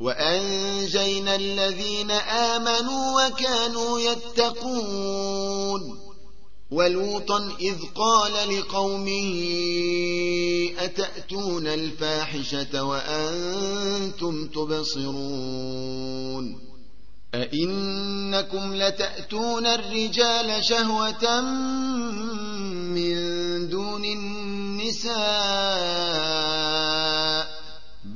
وأنجينا الذين آمنوا وكانوا يتقون ولوطا إذ قال لقومه أتأتون الفاحشة وأنتم تبصرون أئنكم لتأتون الرجال شهوة من دون النساء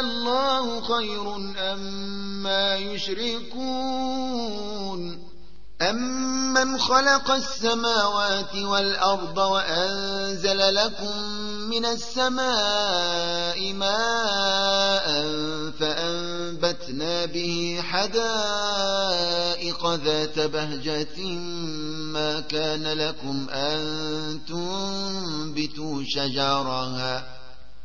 الله خير أما يشركون أمن خلق السماوات والأرض وأنزل لكم من السماء ماء فأنبتنا به حدائق ذات بهجة ما كان لكم أن تنبتوا شجرها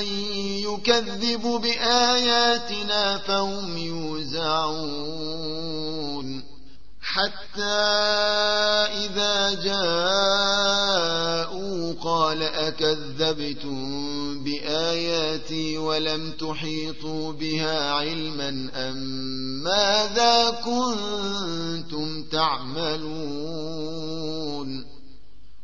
يكذب بآياتنا فهم يوزعون. حتى إذا جاءوا قال أكذبتم بآياتي ولم تحيطوا بها علما أم ماذا كنتم تعملون؟